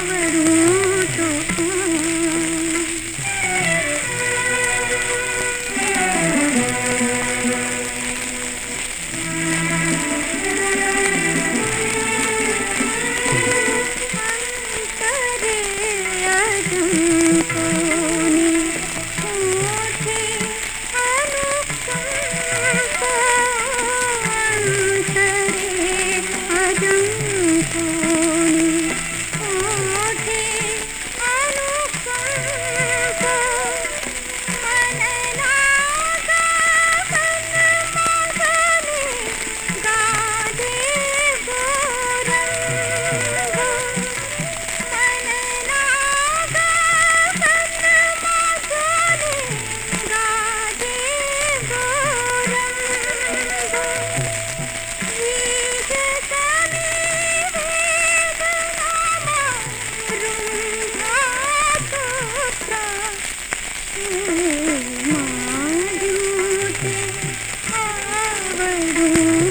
Avdu Mm-hmm.